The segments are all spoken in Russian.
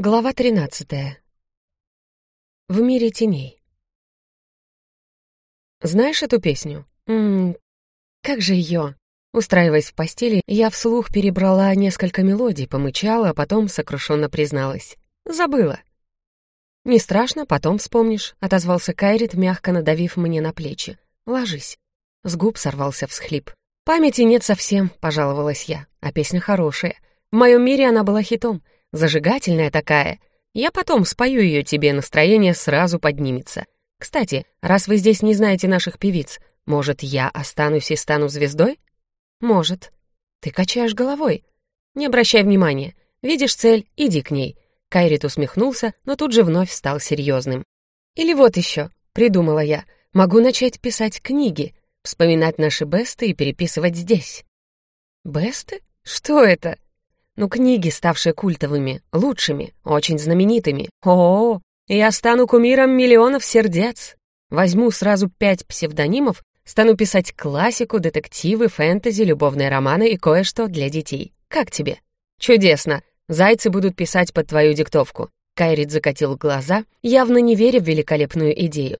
Глава 13. В мире теней. Знаешь эту песню? Ммм, как же ее? Устраиваясь в постели, я вслух перебрала несколько мелодий, помычала, а потом сокрушенно призналась. Забыла. «Не страшно, потом вспомнишь», — отозвался Кайрит, мягко надавив мне на плечи. «Ложись». С губ сорвался всхлип. «Памяти нет совсем», — пожаловалась я, — «а песня хорошая. В моем мире она была хитом» зажигательная такая. Я потом спою ее тебе, настроение сразу поднимется. Кстати, раз вы здесь не знаете наших певиц, может, я останусь и стану звездой? Может. Ты качаешь головой. Не обращай внимания. Видишь цель, иди к ней. Кайрит усмехнулся, но тут же вновь стал серьезным. Или вот еще, придумала я, могу начать писать книги, вспоминать наши бесты и переписывать здесь. Бесты? Что это? Ну, книги, ставшие культовыми, лучшими, очень знаменитыми. О, я стану кумиром миллионов сердец. Возьму сразу пять псевдонимов, стану писать классику, детективы, фэнтези, любовные романы и кое-что для детей. Как тебе? Чудесно. Зайцы будут писать под твою диктовку. Кайрит закатил глаза, явно не веря в великолепную идею.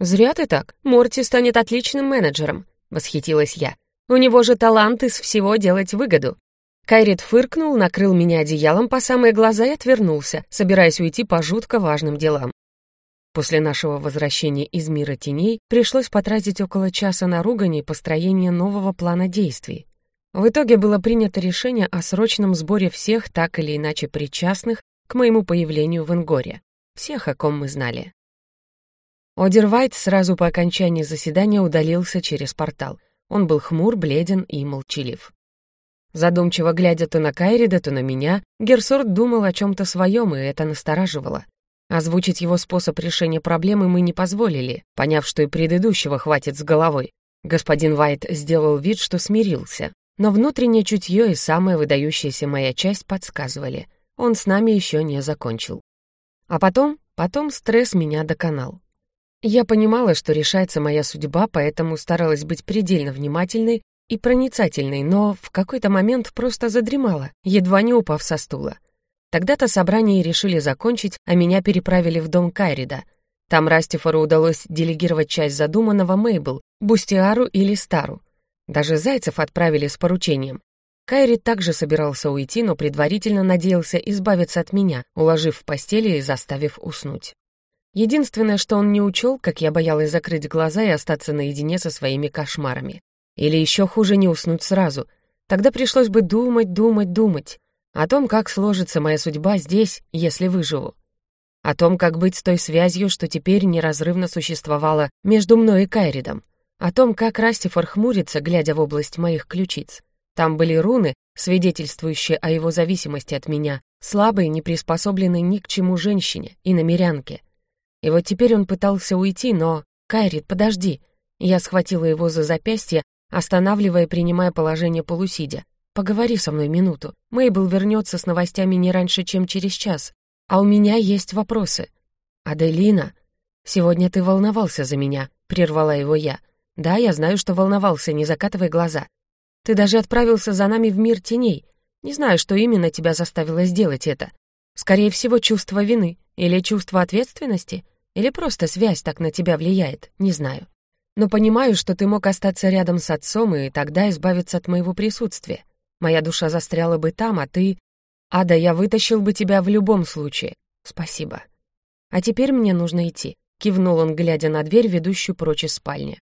«Зря ты так. Морти станет отличным менеджером», — восхитилась я. «У него же талант из всего делать выгоду. Кайрит фыркнул, накрыл меня одеялом по самые глаза и отвернулся, собираясь уйти по жутко важным делам. После нашего возвращения из мира теней пришлось потратить около часа на ругань и построение нового плана действий. В итоге было принято решение о срочном сборе всех так или иначе причастных к моему появлению в Ингоре. Всех, о ком мы знали. Одервайт сразу по окончании заседания удалился через портал. Он был хмур, бледен и молчалив. Задумчиво глядя то на Кайрида, то на меня, Герсорт думал о чем-то своем, и это настораживало. Озвучить его способ решения проблемы мы не позволили, поняв, что и предыдущего хватит с головой. Господин Вайт сделал вид, что смирился. Но внутреннее чутье и самая выдающаяся моя часть подсказывали. Он с нами еще не закончил. А потом, потом стресс меня доконал. Я понимала, что решается моя судьба, поэтому старалась быть предельно внимательной и проницательной, но в какой-то момент просто задремала, едва не упав со стула. Тогда-то собрание решили закончить, а меня переправили в дом Кайрида. Там Растифору удалось делегировать часть задуманного Мейбл, Бустиару или Стару. Даже Зайцев отправили с поручением. Кайрид также собирался уйти, но предварительно надеялся избавиться от меня, уложив в постели и заставив уснуть. Единственное, что он не учел, как я боялась закрыть глаза и остаться наедине со своими кошмарами. Или еще хуже не уснуть сразу. Тогда пришлось бы думать, думать, думать. О том, как сложится моя судьба здесь, если выживу. О том, как быть с той связью, что теперь неразрывно существовала между мной и Кайридом. О том, как Растифор хмурится, глядя в область моих ключиц. Там были руны, свидетельствующие о его зависимости от меня, слабой, не приспособленной ни к чему женщине и намерянке. И вот теперь он пытался уйти, но... «Кайрит, подожди!» Я схватила его за запястье, останавливая, принимая положение полусидя. «Поговори со мной минуту. Мейбл вернется с новостями не раньше, чем через час. А у меня есть вопросы». «Аделина, сегодня ты волновался за меня», — прервала его я. «Да, я знаю, что волновался, не закатывай глаза. Ты даже отправился за нами в мир теней. Не знаю, что именно тебя заставило сделать это. Скорее всего, чувство вины или чувство ответственности, или просто связь так на тебя влияет, не знаю но понимаю, что ты мог остаться рядом с отцом и тогда избавиться от моего присутствия. Моя душа застряла бы там, а ты... Ада, я вытащил бы тебя в любом случае. Спасибо. А теперь мне нужно идти», — кивнул он, глядя на дверь, ведущую прочь из спальни.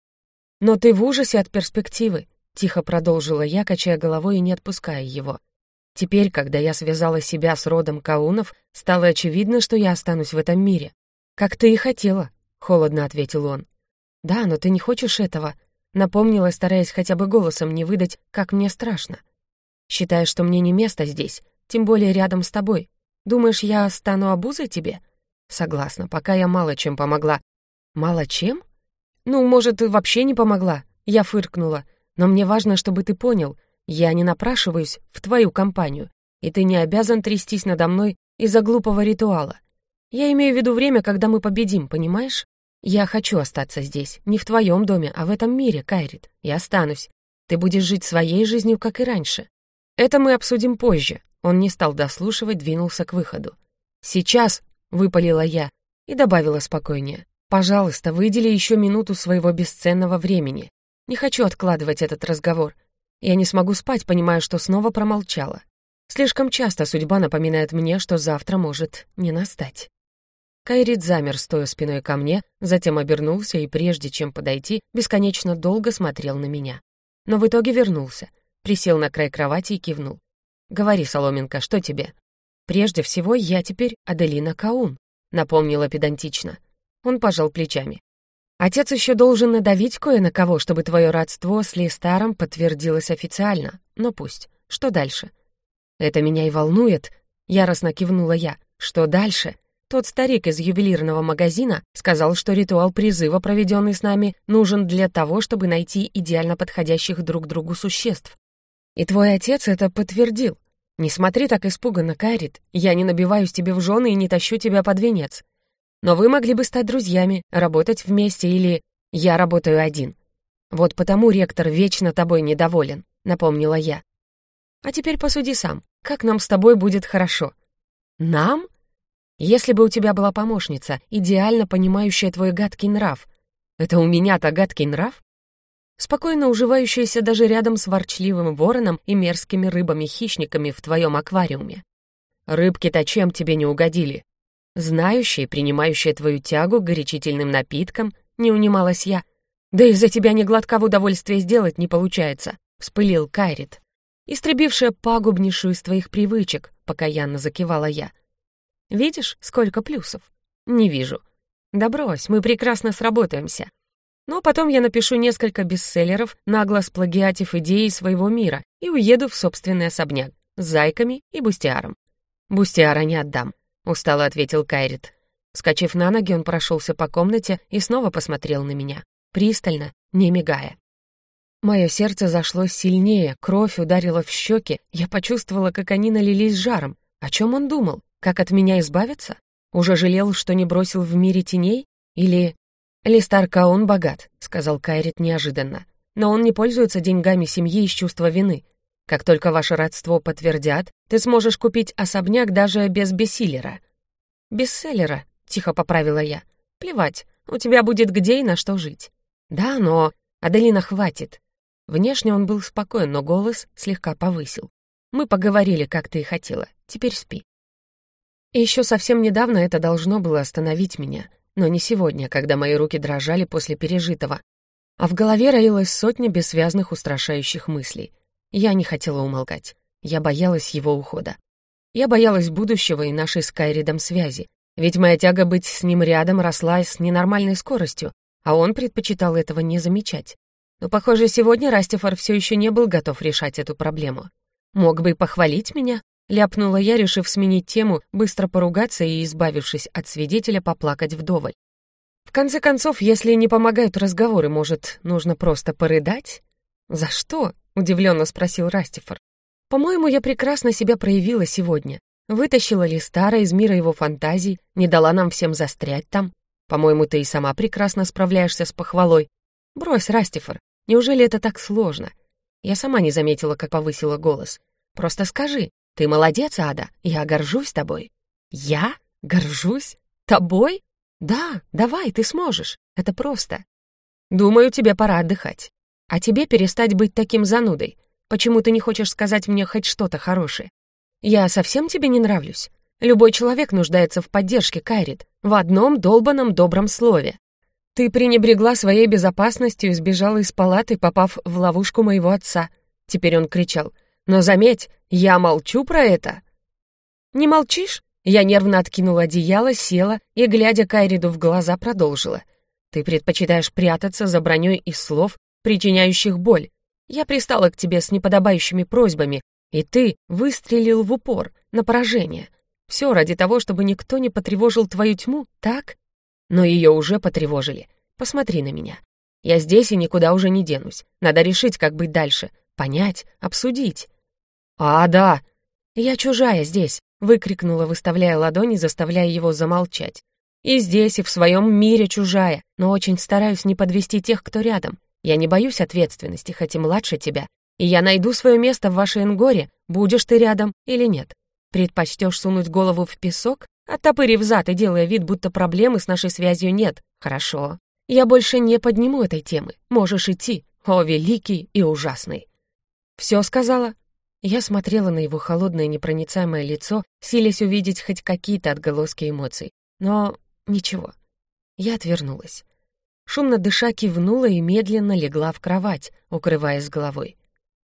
«Но ты в ужасе от перспективы», — тихо продолжила я, качая головой и не отпуская его. «Теперь, когда я связала себя с родом Каунов, стало очевидно, что я останусь в этом мире. Как ты и хотела», — холодно ответил он. «Да, но ты не хочешь этого», — напомнила, стараясь хотя бы голосом не выдать, как мне страшно. «Считаешь, что мне не место здесь, тем более рядом с тобой. Думаешь, я стану обузой тебе?» «Согласна, пока я мало чем помогла». «Мало чем?» «Ну, может, и вообще не помогла», — я фыркнула. «Но мне важно, чтобы ты понял, я не напрашиваюсь в твою компанию, и ты не обязан трястись надо мной из-за глупого ритуала. Я имею в виду время, когда мы победим, понимаешь?» «Я хочу остаться здесь, не в твоем доме, а в этом мире, Кайрит. Я останусь. Ты будешь жить своей жизнью, как и раньше. Это мы обсудим позже». Он не стал дослушивать, двинулся к выходу. «Сейчас!» — выпалила я и добавила спокойнее. «Пожалуйста, выдели еще минуту своего бесценного времени. Не хочу откладывать этот разговор. Я не смогу спать, понимая, что снова промолчала. Слишком часто судьба напоминает мне, что завтра может не настать. Кайрит замер, стоя спиной ко мне, затем обернулся и, прежде чем подойти, бесконечно долго смотрел на меня. Но в итоге вернулся, присел на край кровати и кивнул. «Говори, Соломенко, что тебе?» «Прежде всего, я теперь Аделина Каун», — напомнила педантично. Он пожал плечами. «Отец еще должен надавить кое на кого, чтобы твое родство с Листаром подтвердилось официально. Но пусть. Что дальше?» «Это меня и волнует», — яростно кивнула я. «Что дальше?» Тот старик из ювелирного магазина сказал, что ритуал призыва, проведенный с нами, нужен для того, чтобы найти идеально подходящих друг другу существ. И твой отец это подтвердил. Не смотри так испуганно, Кайрит. Я не набиваюсь тебе в жены и не тащу тебя под венец. Но вы могли бы стать друзьями, работать вместе или... Я работаю один. Вот потому ректор вечно тобой недоволен, напомнила я. А теперь посуди сам. Как нам с тобой будет хорошо? Нам? Если бы у тебя была помощница, идеально понимающая твой гадкий нрав. Это у меня-то гадкий нрав? Спокойно уживающаяся даже рядом с ворчливым вороном и мерзкими рыбами-хищниками в твоем аквариуме. Рыбки-то чем тебе не угодили? Знающие, принимающие твою тягу к горячительным напиткам, не унималась я. Да из-за тебя ни глотка в удовольствие сделать не получается, вспылил Кайрит истребившая пагубнейшую из твоих привычек, покаянно закивала я. Видишь, сколько плюсов? Не вижу. Да брось, мы прекрасно сработаемся. Но потом я напишу несколько бестселлеров, нагло сплагиатив идеи своего мира и уеду в собственный особняк с зайками и бустиаром. Бустиара не отдам, устало ответил Кайрит. Вскочив на ноги, он прошелся по комнате и снова посмотрел на меня, пристально, не мигая. Мое сердце зашлось сильнее, кровь ударила в щеки, я почувствовала, как они налились жаром. О чем он думал? Как от меня избавиться? Уже жалел, что не бросил в мире теней? Или... «Листар Каон богат», — сказал Кайрит неожиданно. «Но он не пользуется деньгами семьи из чувства вины. Как только ваше родство подтвердят, ты сможешь купить особняк даже без бессиллера». «Бестселлера», — тихо поправила я. «Плевать, у тебя будет где и на что жить». «Да, но...» «Аделина, хватит. Внешне он был спокоен, но голос слегка повысил. «Мы поговорили, как ты и хотела. Теперь спи». И еще совсем недавно это должно было остановить меня, но не сегодня, когда мои руки дрожали после пережитого, а в голове роилась сотня бессвязных устрашающих мыслей. Я не хотела умолкать. Я боялась его ухода. Я боялась будущего и нашей с Кайридом связи, ведь моя тяга быть с ним рядом росла с ненормальной скоростью, а он предпочитал этого не замечать. Но, похоже, сегодня Растифор все еще не был готов решать эту проблему. «Мог бы и похвалить меня?» — ляпнула я, решив сменить тему, быстро поругаться и, избавившись от свидетеля, поплакать вдоволь. В конце концов, если не помогают разговоры, может, нужно просто порыдать? «За что?» — удивленно спросил Растифор. «По-моему, я прекрасно себя проявила сегодня. Вытащила Листара из мира его фантазий, не дала нам всем застрять там. По-моему, ты и сама прекрасно справляешься с похвалой. Брось, Растифор, Неужели это так сложно? Я сама не заметила, как повысила голос. Просто скажи, ты молодец, Ада, я горжусь тобой. Я? Горжусь? Тобой? Да, давай, ты сможешь. Это просто. Думаю, тебе пора отдыхать. А тебе перестать быть таким занудой. Почему ты не хочешь сказать мне хоть что-то хорошее? Я совсем тебе не нравлюсь. Любой человек нуждается в поддержке, Кайрит, в одном долбанном добром слове. Ты пренебрегла своей безопасностью и сбежала из палаты, попав в ловушку моего отца. Теперь он кричал. Но заметь, я молчу про это. Не молчишь? Я нервно откинула одеяло, села и, глядя Кайриду в глаза, продолжила. Ты предпочитаешь прятаться за броней из слов, причиняющих боль. Я пристала к тебе с неподобающими просьбами, и ты выстрелил в упор, на поражение. Все ради того, чтобы никто не потревожил твою тьму, так? Но ее уже потревожили. Посмотри на меня. Я здесь и никуда уже не денусь. Надо решить, как быть дальше. Понять, обсудить. «А, да!» «Я чужая здесь!» — выкрикнула, выставляя ладони, заставляя его замолчать. «И здесь, и в своем мире чужая, но очень стараюсь не подвести тех, кто рядом. Я не боюсь ответственности, хоть и младше тебя, и я найду свое место в вашей Энгоре, будешь ты рядом или нет. Предпочтешь сунуть голову в песок, оттопырив зад и делая вид, будто проблемы с нашей связью нет. Хорошо. Я больше не подниму этой темы. Можешь идти. О, великий и ужасный. Все сказала? Я смотрела на его холодное непроницаемое лицо, силясь увидеть хоть какие-то отголоски эмоций. Но ничего. Я отвернулась. Шумно дыша кивнула и медленно легла в кровать, укрываясь головой.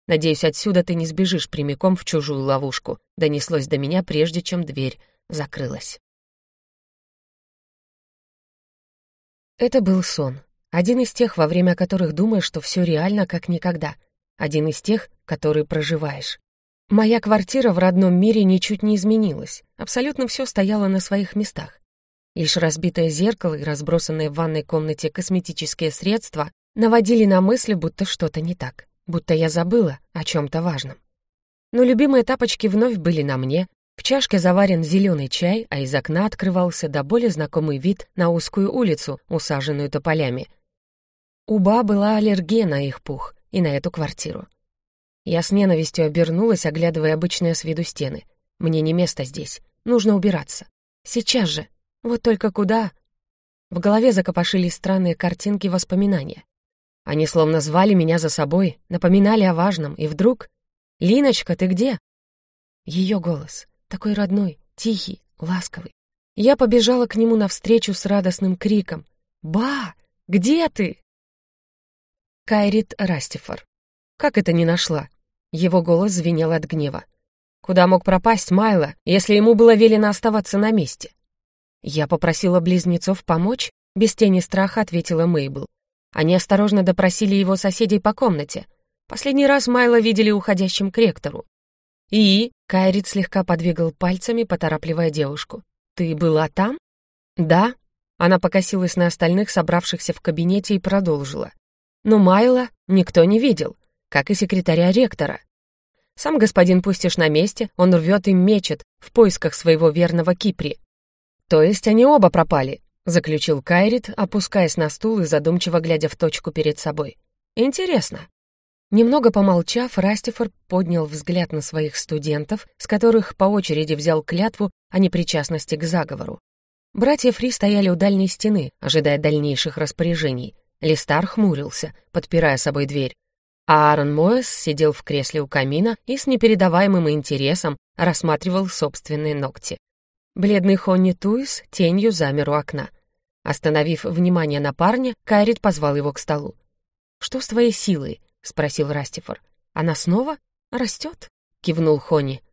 «Надеюсь, отсюда ты не сбежишь прямиком в чужую ловушку», донеслось до меня, прежде чем дверь закрылась. Это был сон. Один из тех, во время которых думаешь, что все реально как никогда. Один из тех, которые проживаешь. Моя квартира в родном мире ничуть не изменилась. Абсолютно все стояло на своих местах. Лишь разбитое зеркало и разбросанные в ванной комнате косметические средства наводили на мысли, будто что-то не так, будто я забыла о чем-то важном. Но любимые тапочки вновь были на мне, в чашке заварен зеленый чай, а из окна открывался до более знакомый вид на узкую улицу, усаженную тополями. Уба была аллергия на их пух и на эту квартиру. Я с ненавистью обернулась, оглядывая обычные с виду стены. Мне не место здесь. Нужно убираться. Сейчас же. Вот только куда? В голове закопошились странные картинки воспоминания. Они словно звали меня за собой, напоминали о важном, и вдруг... «Линочка, ты где?» Ее голос, такой родной, тихий, ласковый. Я побежала к нему навстречу с радостным криком. «Ба! Где ты?» Кайрит Растифор. Как это не нашла? Его голос звенел от гнева. Куда мог пропасть Майло, если ему было велено оставаться на месте? Я попросила близнецов помочь, без тени страха ответила Мейбл. Они осторожно допросили его соседей по комнате. Последний раз Майло видели уходящим к ректору. «И?» — Кайрит слегка подвигал пальцами, поторапливая девушку. «Ты была там?» «Да». Она покосилась на остальных, собравшихся в кабинете, и продолжила. «Но Майла никто не видел как и секретаря ректора. Сам господин Пустиш на месте, он рвет и мечет в поисках своего верного Кипри. То есть они оба пропали, заключил Кайрит, опускаясь на стул и задумчиво глядя в точку перед собой. Интересно. Немного помолчав, Растифор поднял взгляд на своих студентов, с которых по очереди взял клятву о непричастности к заговору. Братья Фри стояли у дальней стены, ожидая дальнейших распоряжений. Листар хмурился, подпирая собой дверь, Аарон Моэс сидел в кресле у камина и с непередаваемым интересом рассматривал собственные ногти. Бледный Хонни Туис тенью замер у окна. Остановив внимание на парня, Кайрит позвал его к столу. «Что с твоей силой?» — спросил Растифор. «Она снова растет?» — кивнул Хонни.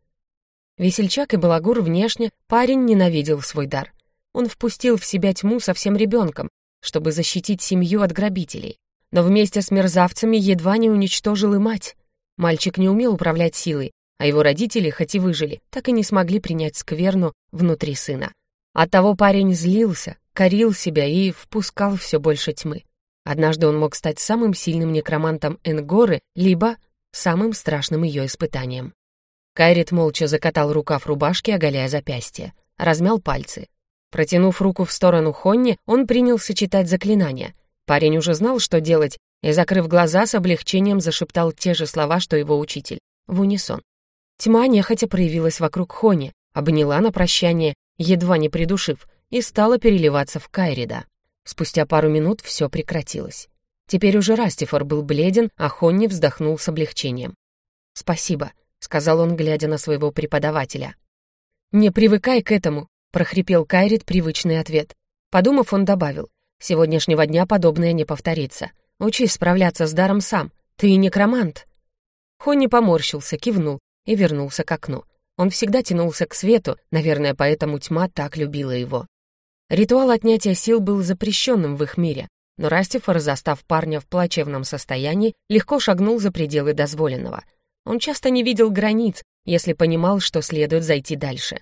Весельчак и балагур внешне парень ненавидел свой дар. Он впустил в себя тьму совсем ребенком, чтобы защитить семью от грабителей но вместе с мерзавцами едва не уничтожил и мать. Мальчик не умел управлять силой, а его родители, хоть и выжили, так и не смогли принять скверну внутри сына. Оттого парень злился, корил себя и впускал все больше тьмы. Однажды он мог стать самым сильным некромантом Энгоры, либо самым страшным ее испытанием. Кайрит молча закатал рукав рубашки, оголяя запястье, размял пальцы. Протянув руку в сторону Хонни, он принялся читать заклинания — Парень уже знал, что делать, и, закрыв глаза, с облегчением зашептал те же слова, что его учитель, в унисон. Тьма нехотя проявилась вокруг Хони, обняла на прощание, едва не придушив, и стала переливаться в Кайрида. Спустя пару минут все прекратилось. Теперь уже Растифор был бледен, а Хонни вздохнул с облегчением. «Спасибо», — сказал он, глядя на своего преподавателя. «Не привыкай к этому», — прохрипел Кайрид привычный ответ. Подумав, он добавил. Сегодняшнего дня подобное не повторится. Учись справляться с даром сам. Ты некромант». Хонни поморщился, кивнул и вернулся к окну. Он всегда тянулся к свету, наверное, поэтому тьма так любила его. Ритуал отнятия сил был запрещенным в их мире, но Растифор, застав парня в плачевном состоянии, легко шагнул за пределы дозволенного. Он часто не видел границ, если понимал, что следует зайти дальше.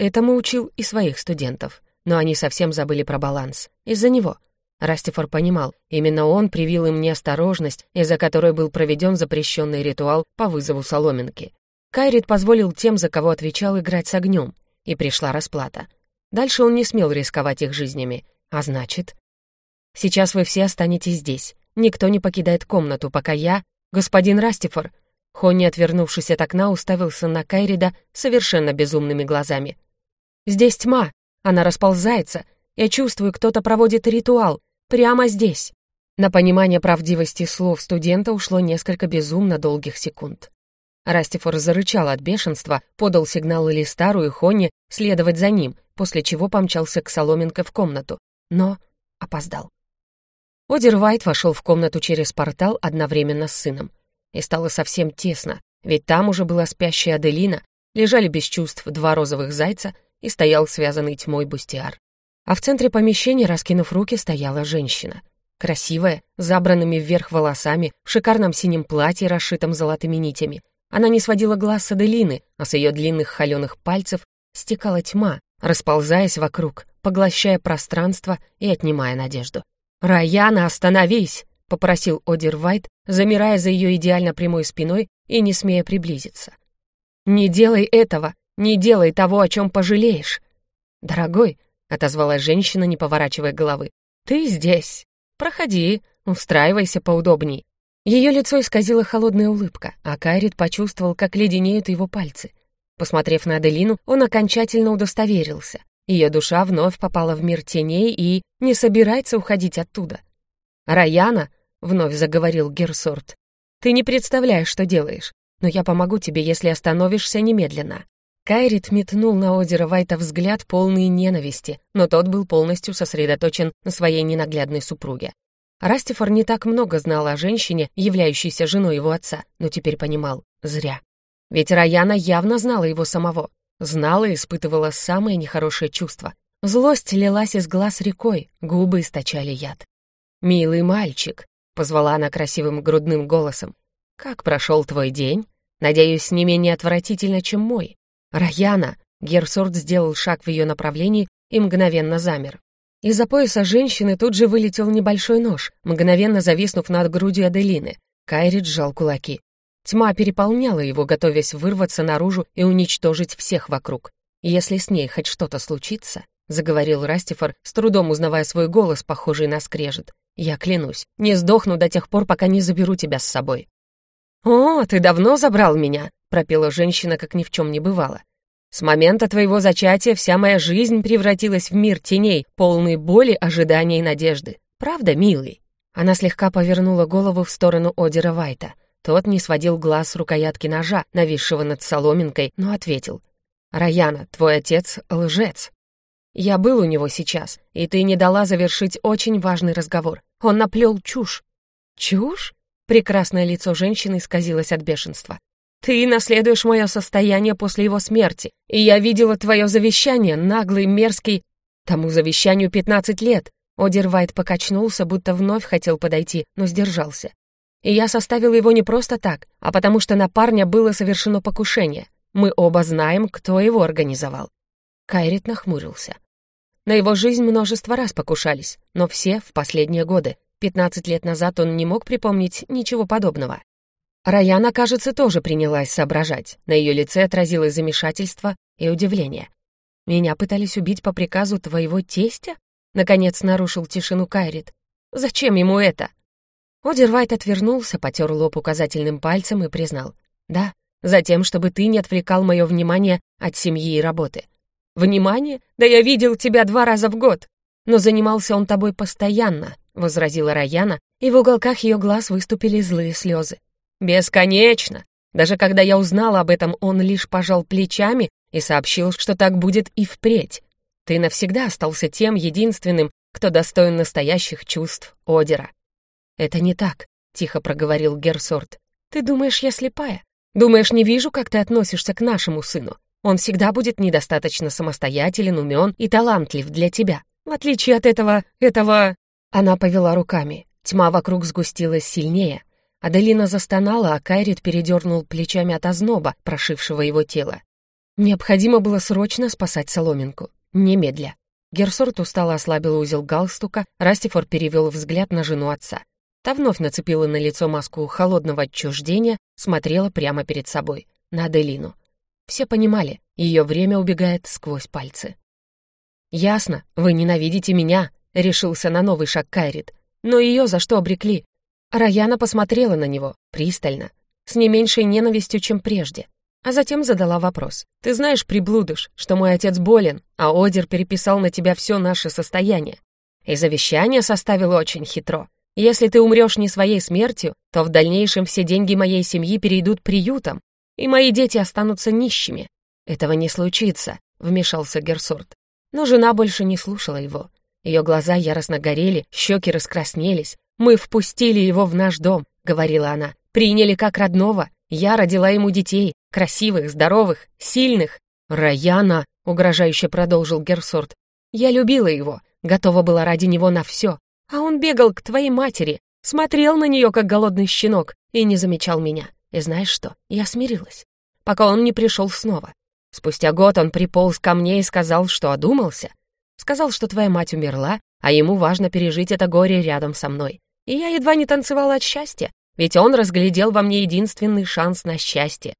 Этому учил и своих студентов но они совсем забыли про баланс. Из-за него. Растифор понимал, именно он привил им неосторожность, из-за которой был проведен запрещенный ритуал по вызову соломинки. Кайрит позволил тем, за кого отвечал, играть с огнем, и пришла расплата. Дальше он не смел рисковать их жизнями, а значит... «Сейчас вы все останетесь здесь. Никто не покидает комнату, пока я... Господин Растифор...» Хонни, отвернувшись от окна, уставился на Кайрида совершенно безумными глазами. Здесь тьма, она расползается. Я чувствую, кто-то проводит ритуал. Прямо здесь». На понимание правдивости слов студента ушло несколько безумно долгих секунд. Растифор зарычал от бешенства, подал сигнал Элистару и Хонне следовать за ним, после чего помчался к Соломенко в комнату, но опоздал. Одер Вайт вошел в комнату через портал одновременно с сыном. И стало совсем тесно, ведь там уже была спящая Аделина, лежали без чувств два розовых зайца и стоял связанный тьмой бустиар. А в центре помещения, раскинув руки, стояла женщина. Красивая, с забранными вверх волосами, в шикарном синем платье, расшитом золотыми нитями — она не сводила глаз с Аделины, а с ее длинных холеных пальцев стекала тьма, расползаясь вокруг, поглощая пространство и отнимая надежду. «Раяна, остановись!» — попросил Одер Вайт, замирая за ее идеально прямой спиной и не смея приблизиться. «Не делай этого! Не делай того, о чем пожалеешь!» «Дорогой!» — отозвалась женщина, не поворачивая головы. «Ты здесь! Проходи, устраивайся поудобней. Ее лицо исказила холодная улыбка, а Кайрит почувствовал, как леденеют его пальцы. Посмотрев на Аделину, он окончательно удостоверился. Ее душа вновь попала в мир теней и не собирается уходить оттуда. «Раяна», — вновь заговорил Герсорт, — «ты не представляешь, что делаешь, но я помогу тебе, если остановишься немедленно». Кайрит метнул на озеро Вайта взгляд, полный ненависти, но тот был полностью сосредоточен на своей ненаглядной супруге. Растифор не так много знал о женщине, являющейся женой его отца, но теперь понимал — зря. Ведь Раяна явно знала его самого. Знала и испытывала самое нехорошее чувство. Злость лилась из глаз рекой, губы источали яд. «Милый мальчик», — позвала она красивым грудным голосом, — «как прошел твой день? Надеюсь, не менее отвратительно, чем мой». «Раяна!» — Герсорт сделал шаг в ее направлении и мгновенно замер. Из-за пояса женщины тут же вылетел небольшой нож, мгновенно зависнув над грудью Аделины. Кайрит сжал кулаки. Тьма переполняла его, готовясь вырваться наружу и уничтожить всех вокруг. «Если с ней хоть что-то случится», — заговорил Растифор, с трудом узнавая свой голос, похожий на скрежет, «я клянусь, не сдохну до тех пор, пока не заберу тебя с собой». «О, ты давно забрал меня», — пропела женщина, как ни в чем не бывало. С момента твоего зачатия вся моя жизнь превратилась в мир теней, полный боли, ожидания и надежды. Правда, милый?» Она слегка повернула голову в сторону Одера Вайта. Тот не сводил глаз с рукоятки ножа, нависшего над соломинкой, но ответил. «Раяна, твой отец — лжец. Я был у него сейчас, и ты не дала завершить очень важный разговор. Он наплел чушь». «Чушь?» Прекрасное лицо женщины исказилось от бешенства. Ты наследуешь мое состояние после его смерти, и я видела твое завещание, наглый, мерзкий... Тому завещанию пятнадцать лет. Одервайт покачнулся, будто вновь хотел подойти, но сдержался. И я составила его не просто так, а потому что на парня было совершено покушение. Мы оба знаем, кто его организовал. Кайрит нахмурился. На его жизнь множество раз покушались, но все в последние годы. Пятнадцать лет назад он не мог припомнить ничего подобного. Раяна, кажется, тоже принялась соображать. На ее лице отразилось замешательство и удивление. «Меня пытались убить по приказу твоего тестя?» Наконец нарушил тишину Кайрит. «Зачем ему это?» Одервайт отвернулся, потер лоб указательным пальцем и признал. «Да, затем, чтобы ты не отвлекал мое внимание от семьи и работы». «Внимание? Да я видел тебя два раза в год!» «Но занимался он тобой постоянно», — возразила Раяна, и в уголках ее глаз выступили злые слезы. «Бесконечно! Даже когда я узнала об этом, он лишь пожал плечами и сообщил, что так будет и впредь. Ты навсегда остался тем единственным, кто достоин настоящих чувств Одера». «Это не так», — тихо проговорил Герсорт. «Ты думаешь, я слепая? Думаешь, не вижу, как ты относишься к нашему сыну? Он всегда будет недостаточно самостоятелен, умен и талантлив для тебя. В отличие от этого... этого...» Она повела руками. Тьма вокруг сгустилась сильнее, Аделина застонала, а Кайрит передернул плечами от озноба, прошившего его тело. Необходимо было срочно спасать соломинку. Немедля. Герсорт устало ослабил узел галстука, Растифор перевел взгляд на жену отца. Та вновь нацепила на лицо маску холодного отчуждения, смотрела прямо перед собой, на Аделину. Все понимали, ее время убегает сквозь пальцы. «Ясно, вы ненавидите меня», — решился на новый шаг Кайрит. «Но ее за что обрекли? Раяна посмотрела на него, пристально, с не меньшей ненавистью, чем прежде. а затем задала вопрос. «Ты знаешь, приблудыш, что мой отец болен, а Одер переписал на тебя все наше состояние. И завещание составил очень хитро. Если ты умрешь не своей смертью, то в дальнейшем все деньги моей семьи перейдут приютам, и мои дети останутся нищими. Этого не случится», — вмешался Герсурт. Но жена больше не слушала его. Ее глаза яростно горели, щеки раскраснелись. «Мы впустили его в наш дом», — говорила она. «Приняли как родного. Я родила ему детей, красивых, здоровых, сильных. «Раяна», — угрожающе продолжил Герсорт, — «я любила его, готова была ради него на все. А он бегал к твоей матери, смотрел на нее, как голодный щенок, и не замечал меня. И знаешь что, я смирилась, пока он не пришел снова. Спустя год он приполз ко мне и сказал, что одумался. Сказал, что твоя мать умерла, а ему важно пережить это горе рядом со мной. И я едва не танцевала от счастья, ведь он разглядел во мне единственный шанс на счастье.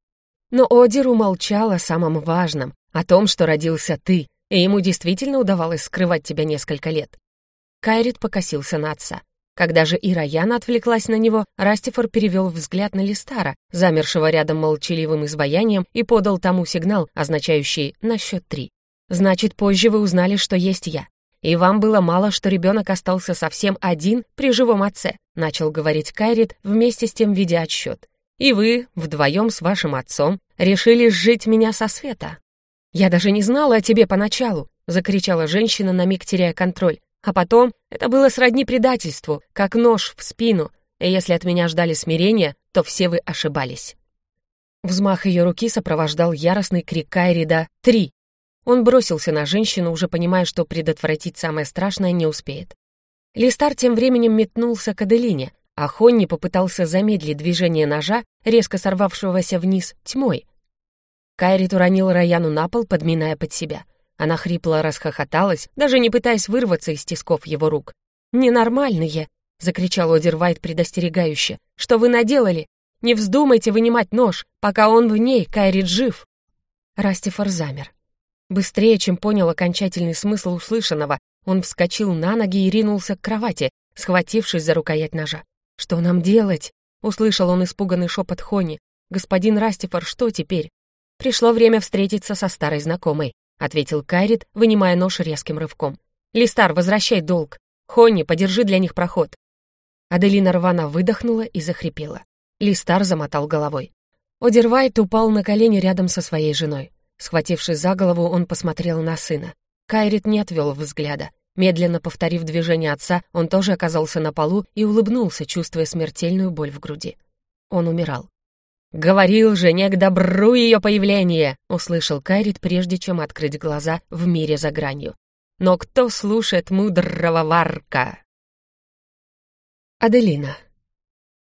Но Одир умолчал о самом важном, о том, что родился ты, и ему действительно удавалось скрывать тебя несколько лет. Кайрит покосился на отца. Когда же Ираяна отвлеклась на него, Растифор перевел взгляд на Листара, замершего рядом молчаливым изваянием, и подал тому сигнал, означающий «на счет три». «Значит, позже вы узнали, что есть я. И вам было мало, что ребенок остался совсем один при живом отце», начал говорить Кайрит, вместе с тем ведя отсчет. И вы, вдвоем с вашим отцом, решили сжить меня со света. Я даже не знала о тебе поначалу, закричала женщина, на миг теряя контроль. А потом это было сродни предательству, как нож в спину, и если от меня ждали смирения, то все вы ошибались. Взмах ее руки сопровождал яростный крик Кайрида «Три!». Он бросился на женщину, уже понимая, что предотвратить самое страшное не успеет. Листар тем временем метнулся к Аделине, а Хонни попытался замедлить движение ножа, резко сорвавшегося вниз, тьмой. Кайрит уронил Раяну на пол, подминая под себя. Она хрипло расхохоталась, даже не пытаясь вырваться из тисков его рук. «Ненормальные!» — закричал Одервайт предостерегающе. «Что вы наделали? Не вздумайте вынимать нож, пока он в ней, Кайрит жив!» Растифор замер. Быстрее, чем понял окончательный смысл услышанного, он вскочил на ноги и ринулся к кровати, схватившись за рукоять ножа. «Что нам делать?» — услышал он испуганный шепот Хони. «Господин Растифор, что теперь?» «Пришло время встретиться со старой знакомой», — ответил Кайрит, вынимая нож резким рывком. «Листар, возвращай долг. Хонни, подержи для них проход». Аделина рвано выдохнула и захрипела. Листар замотал головой. Одервайт упал на колени рядом со своей женой. Схватившись за голову, он посмотрел на сына. Кайрит не отвел взгляда. Медленно повторив движение отца, он тоже оказался на полу и улыбнулся, чувствуя смертельную боль в груди. Он умирал. «Говорил же, не к добру ее появление!» — услышал Кайрит, прежде чем открыть глаза в мире за гранью. «Но кто слушает мудрого варка?» Аделина.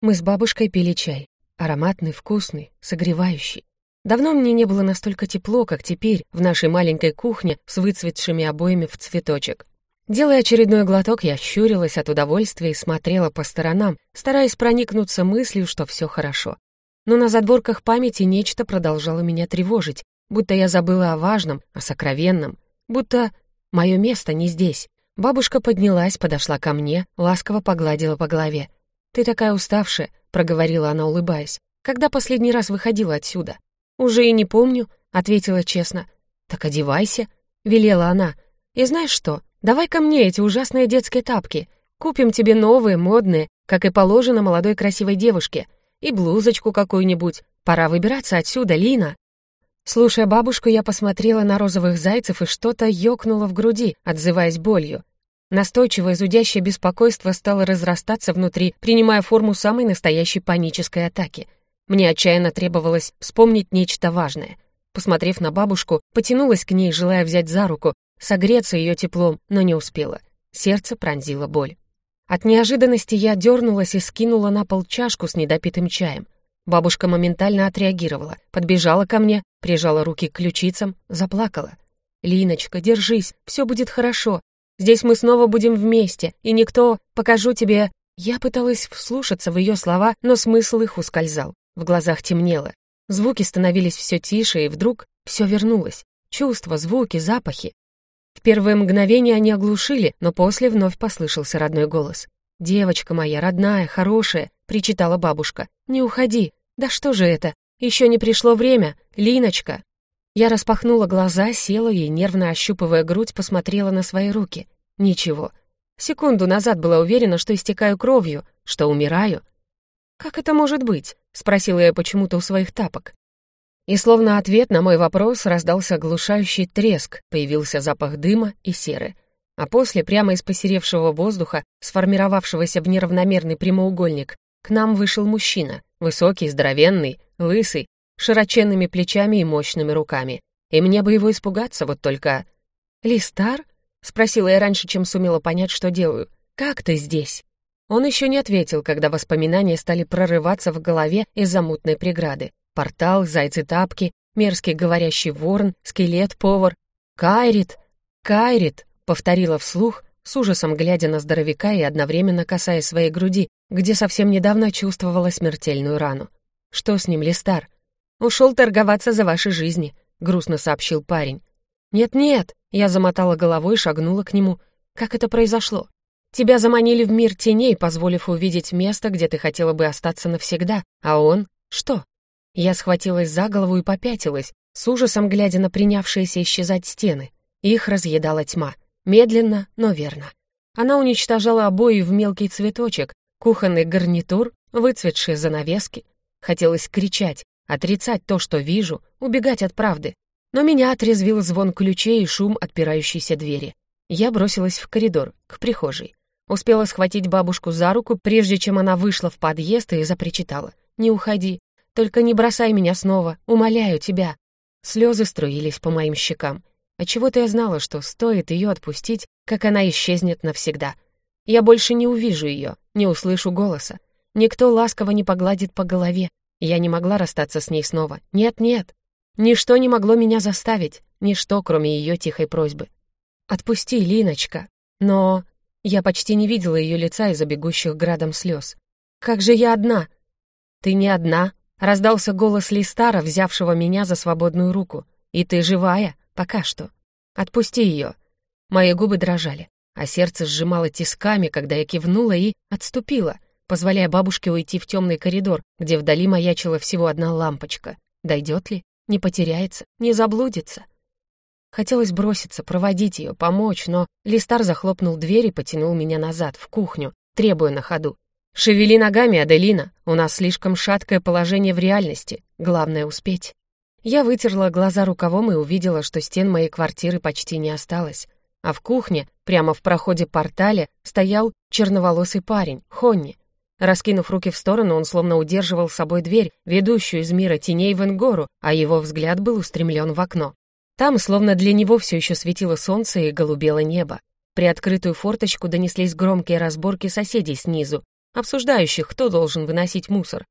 Мы с бабушкой пили чай. Ароматный, вкусный, согревающий. Давно мне не было настолько тепло, как теперь, в нашей маленькой кухне с выцветшими обоями в цветочек. Делая очередной глоток, я щурилась от удовольствия и смотрела по сторонам, стараясь проникнуться мыслью, что все хорошо. Но на задворках памяти нечто продолжало меня тревожить, будто я забыла о важном, о сокровенном, будто мое место не здесь. Бабушка поднялась, подошла ко мне, ласково погладила по голове. «Ты такая уставшая», — проговорила она, улыбаясь. «Когда последний раз выходила отсюда?» «Уже и не помню», — ответила честно. «Так одевайся», — велела она. «И знаешь что? Давай ко мне эти ужасные детские тапки. Купим тебе новые, модные, как и положено молодой красивой девушке. И блузочку какую-нибудь. Пора выбираться отсюда, Лина». Слушая бабушку, я посмотрела на розовых зайцев и что-то ёкнуло в груди, отзываясь болью. Настойчивое зудящее беспокойство стало разрастаться внутри, принимая форму самой настоящей панической атаки — мне отчаянно требовалось вспомнить нечто важное. Посмотрев на бабушку, потянулась к ней, желая взять за руку, согреться ее теплом, но не успела. Сердце пронзило боль. От неожиданности я дернулась и скинула на пол чашку с недопитым чаем. Бабушка моментально отреагировала, подбежала ко мне, прижала руки к ключицам, заплакала. «Линочка, держись, все будет хорошо. Здесь мы снова будем вместе, и никто... Покажу тебе...» Я пыталась вслушаться в ее слова, но смысл их ускользал. В глазах темнело. Звуки становились все тише, и вдруг все вернулось. Чувства, звуки, запахи. В первое мгновение они оглушили, но после вновь послышался родной голос. «Девочка моя, родная, хорошая», — причитала бабушка. «Не уходи. Да что же это? Еще не пришло время. Линочка!» Я распахнула глаза, села и, нервно ощупывая грудь, посмотрела на свои руки. Ничего. Секунду назад была уверена, что истекаю кровью, что умираю. «Как это может быть?» — спросила я почему-то у своих тапок. И словно ответ на мой вопрос раздался оглушающий треск, появился запах дыма и серы. А после, прямо из посеревшего воздуха, сформировавшегося в неравномерный прямоугольник, к нам вышел мужчина, высокий, здоровенный, лысый, широченными плечами и мощными руками. И мне бы его испугаться, вот только... «Листар?» — спросила я раньше, чем сумела понять, что делаю. «Как ты здесь?» Он еще не ответил, когда воспоминания стали прорываться в голове из-за мутной преграды. Портал, зайцы-тапки, мерзкий говорящий ворон, скелет-повар. «Кайрит! Кайрит!» Повторила вслух, с ужасом глядя на здоровяка и одновременно касаясь своей груди, где совсем недавно чувствовала смертельную рану. «Что с ним, Листар?» «Ушел торговаться за ваши жизни», — грустно сообщил парень. «Нет-нет», — я замотала головой и шагнула к нему. «Как это произошло?» «Тебя заманили в мир теней, позволив увидеть место, где ты хотела бы остаться навсегда, а он... Что?» Я схватилась за голову и попятилась, с ужасом глядя на принявшиеся исчезать стены. Их разъедала тьма. Медленно, но верно. Она уничтожала обои в мелкий цветочек, кухонный гарнитур, выцветшие занавески. Хотелось кричать, отрицать то, что вижу, убегать от правды. Но меня отрезвил звон ключей и шум отпирающейся двери. Я бросилась в коридор, к прихожей. Успела схватить бабушку за руку, прежде чем она вышла в подъезд и запричитала. «Не уходи, только не бросай меня снова, умоляю тебя». Слезы струились по моим щекам. Отчего-то я знала, что стоит ее отпустить, как она исчезнет навсегда. Я больше не увижу ее, не услышу голоса. Никто ласково не погладит по голове. Я не могла расстаться с ней снова. Нет-нет. Ничто не могло меня заставить, ничто, кроме ее тихой просьбы. «Отпусти, Линочка». Но я почти не видела ее лица из-за бегущих градом слез. «Как же я одна?» «Ты не одна», — раздался голос Листара, взявшего меня за свободную руку. «И ты живая?» Пока что. Отпусти ее. Мои губы дрожали, а сердце сжимало тисками, когда я кивнула и отступила, позволяя бабушке уйти в темный коридор, где вдали маячила всего одна лампочка. Дойдет ли? Не потеряется? Не заблудится? Хотелось броситься, проводить ее, помочь, но Листар захлопнул дверь и потянул меня назад, в кухню, требуя на ходу. «Шевели ногами, Аделина, у нас слишком шаткое положение в реальности, главное успеть». Я вытерла глаза рукавом и увидела, что стен моей квартиры почти не осталось. А в кухне, прямо в проходе портале, стоял черноволосый парень, Хонни. Раскинув руки в сторону, он словно удерживал собой дверь, ведущую из мира теней в Энгору, а его взгляд был устремлен в окно. Там, словно для него все еще светило солнце и голубело небо. При открытую форточку донеслись громкие разборки соседей снизу, обсуждающих, кто должен выносить мусор.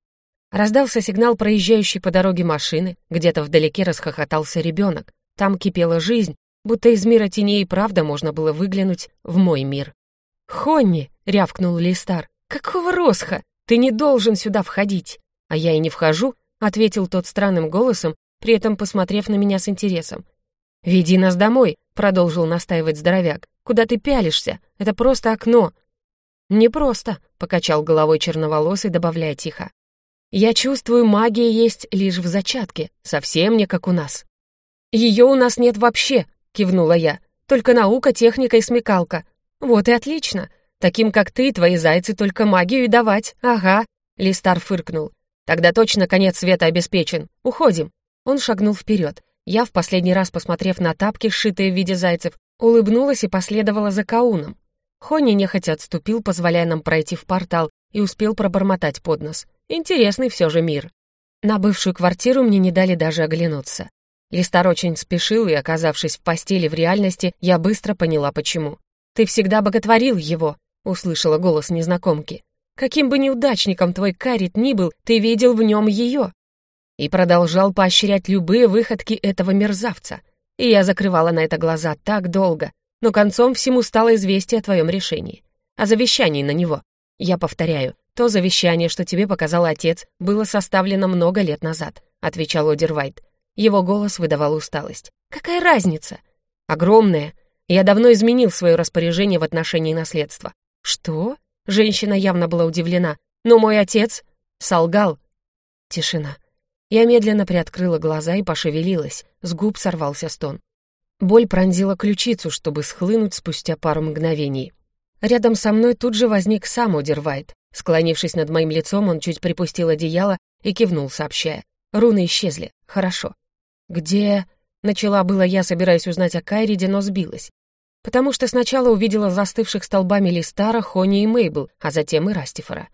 Раздался сигнал проезжающей по дороге машины, где-то вдалеке расхохотался ребенок. Там кипела жизнь, будто из мира теней и правда можно было выглянуть в мой мир. «Хонни!» — рявкнул Листар. «Какого росха? Ты не должен сюда входить!» «А я и не вхожу», — ответил тот странным голосом, при этом посмотрев на меня с интересом. «Веди нас домой», — продолжил настаивать здоровяк. «Куда ты пялишься? Это просто окно». «Не просто», — покачал головой черноволосый, добавляя тихо. Я чувствую, магия есть лишь в зачатке, совсем не как у нас. Ее у нас нет вообще, кивнула я. Только наука, техника и смекалка. Вот и отлично. Таким, как ты, твои зайцы только магию и давать. Ага, Листар фыркнул. Тогда точно конец света обеспечен. Уходим. Он шагнул вперед. Я, в последний раз посмотрев на тапки, сшитые в виде зайцев, улыбнулась и последовала за Кауном. Хонни нехотя отступил, позволяя нам пройти в портал, и успел пробормотать под нос. Интересный все же мир. На бывшую квартиру мне не дали даже оглянуться. Листар очень спешил, и, оказавшись в постели в реальности, я быстро поняла, почему. «Ты всегда боготворил его», — услышала голос незнакомки. «Каким бы неудачником твой Карит ни был, ты видел в нем ее». И продолжал поощрять любые выходки этого мерзавца. И я закрывала на это глаза так долго, но концом всему стало известие о твоем решении. О завещании на него. Я повторяю, «То завещание, что тебе показал отец, было составлено много лет назад», — отвечал Одервайт. Его голос выдавал усталость. «Какая разница?» «Огромная. Я давно изменил свое распоряжение в отношении наследства». «Что?» Женщина явно была удивлена. «Но мой отец...» «Солгал». Тишина. Я медленно приоткрыла глаза и пошевелилась, с губ сорвался стон. Боль пронзила ключицу, чтобы схлынуть спустя пару мгновений. Рядом со мной тут же возник сам Одервайт. Склонившись над моим лицом, он чуть припустил одеяло и кивнул, сообщая. Руны исчезли. Хорошо. «Где...» — начала было я, собираясь узнать о Кайриде, но сбилась. Потому что сначала увидела застывших столбами Листара, Хони и Мейбл, а затем и Растифора.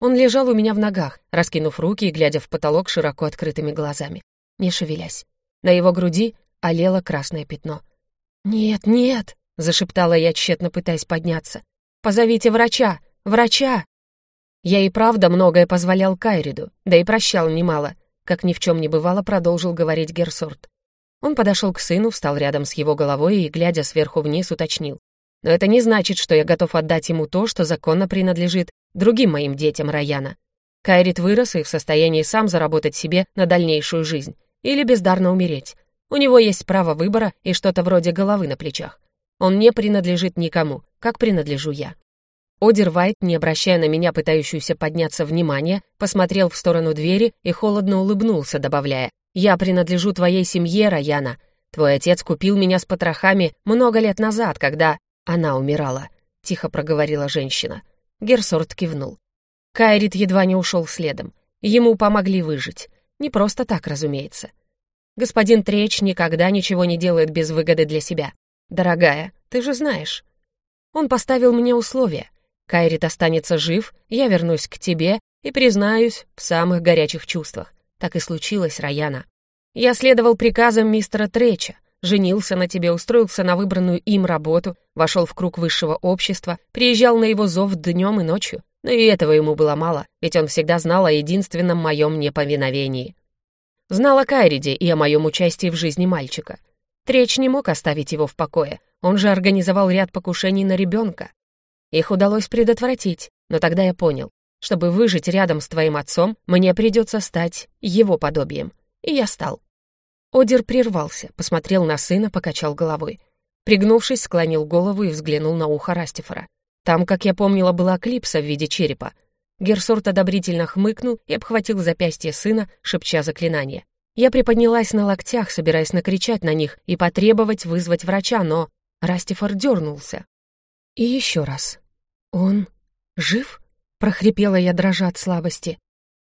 Он лежал у меня в ногах, раскинув руки и глядя в потолок широко открытыми глазами, не шевелясь. На его груди олело красное пятно. «Нет, нет!» — зашептала я, тщетно пытаясь подняться. «Позовите врача! Врача!» Я и правда многое позволял Кайриду, да и прощал немало, как ни в чем не бывало, продолжил говорить Герсорт. Он подошел к сыну, встал рядом с его головой и, глядя сверху вниз, уточнил. «Но это не значит, что я готов отдать ему то, что законно принадлежит другим моим детям Раяна. Кайрит вырос и в состоянии сам заработать себе на дальнейшую жизнь или бездарно умереть. У него есть право выбора и что-то вроде головы на плечах. Он не принадлежит никому, как принадлежу я. Одер Вайт, не обращая на меня пытающуюся подняться внимания, посмотрел в сторону двери и холодно улыбнулся, добавляя, «Я принадлежу твоей семье, Раяна. Твой отец купил меня с потрохами много лет назад, когда она умирала», — тихо проговорила женщина. Герсорт кивнул. Кайрит едва не ушел следом. Ему помогли выжить. Не просто так, разумеется. Господин Треч никогда ничего не делает без выгоды для себя. «Дорогая, ты же знаешь». Он поставил мне условия. Кайрит останется жив, я вернусь к тебе и признаюсь в самых горячих чувствах. Так и случилось, Раяна. Я следовал приказам мистера Треча, женился на тебе, устроился на выбранную им работу, вошел в круг высшего общества, приезжал на его зов днем и ночью. Но и этого ему было мало, ведь он всегда знал о единственном моем неповиновении. Знал о Кайриде и о моем участии в жизни мальчика. Треч не мог оставить его в покое, он же организовал ряд покушений на ребенка. Их удалось предотвратить, но тогда я понял, чтобы выжить рядом с твоим отцом, мне придется стать его подобием. И я стал. Одер прервался, посмотрел на сына, покачал головой. Пригнувшись, склонил голову и взглянул на ухо Растифора. Там, как я помнила, была клипса в виде черепа. Герсорт одобрительно хмыкнул и обхватил запястье сына, шепча заклинание. Я приподнялась на локтях, собираясь накричать на них и потребовать вызвать врача, но Растифор дернулся. И еще раз. «Он жив?» — прохрипела я, дрожа от слабости.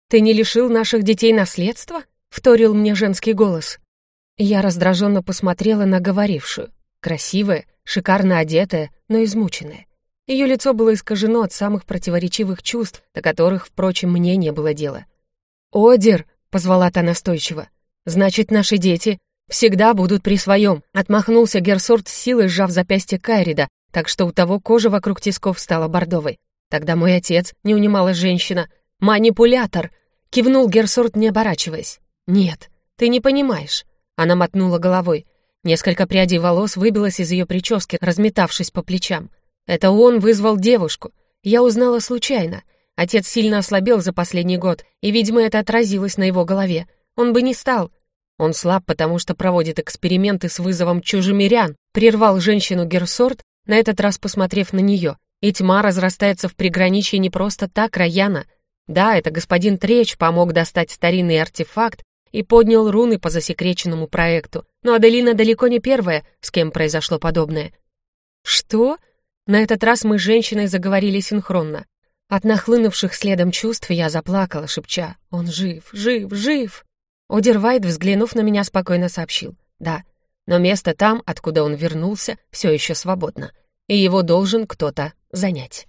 «Ты не лишил наших детей наследства?» — вторил мне женский голос. Я раздраженно посмотрела на говорившую. Красивая, шикарно одетая, но измученная. Ее лицо было искажено от самых противоречивых чувств, до которых, впрочем, мне не было дела. «Одер!» — позвала та настойчиво. «Значит, наши дети всегда будут при своем!» Отмахнулся Герсорт с силой, сжав запястье Кайрида, так что у того кожа вокруг тисков стала бордовой. Тогда мой отец, не унималась женщина, «Манипулятор!» — кивнул Герсорт, не оборачиваясь. «Нет, ты не понимаешь. Она мотнула головой. Несколько прядей волос выбилось из ее прически, разметавшись по плечам. Это он вызвал девушку. Я узнала случайно. Отец сильно ослабел за последний год, и, видимо, это отразилось на его голове. Он бы не стал. Он слаб, потому что проводит эксперименты с вызовом чужемирян. Прервал женщину Герсорт, на этот раз посмотрев на нее. И тьма разрастается в приграничье не просто так, Раяна. Да, это господин Треч помог достать старинный артефакт, и поднял руны по засекреченному проекту, но Аделина далеко не первая, с кем произошло подобное. «Что?» На этот раз мы с женщиной заговорили синхронно. От нахлынувших следом чувств я заплакала, шепча «Он жив, жив, жив!» Одервайт, взглянув на меня, спокойно сообщил «Да, но место там, откуда он вернулся, все еще свободно, и его должен кто-то занять».